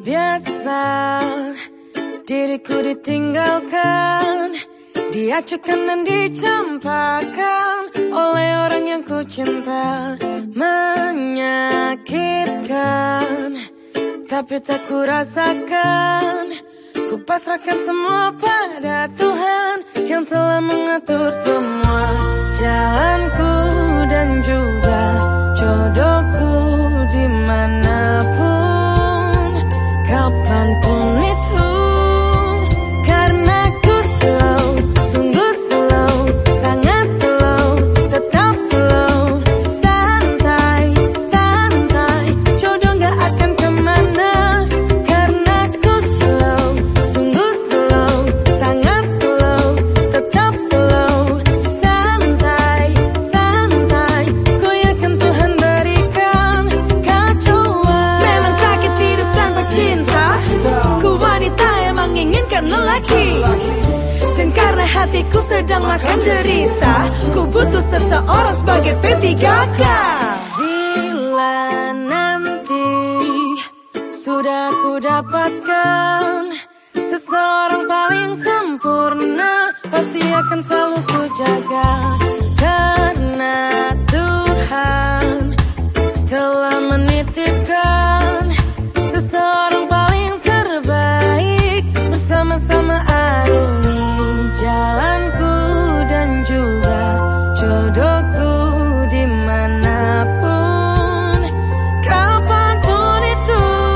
biasa. Diriku ditinggalkan Diacukan dan dicampakkan Oleh orang yang ku cinta. Menyakitkan Tapi tak ku rasakan. Ku pasrahkan semua pada Tuhan Yang telah mengatur semua Jalanku dan juga jodohku di mana pun up and menginginkan lelaki. Dan karena hatiku sedang makan derita Ku butuh seseorang sebagai P3K Bila nanti Sudah ku dapatkan Seseorang paling sempurna Pasti akan selalu ku jaga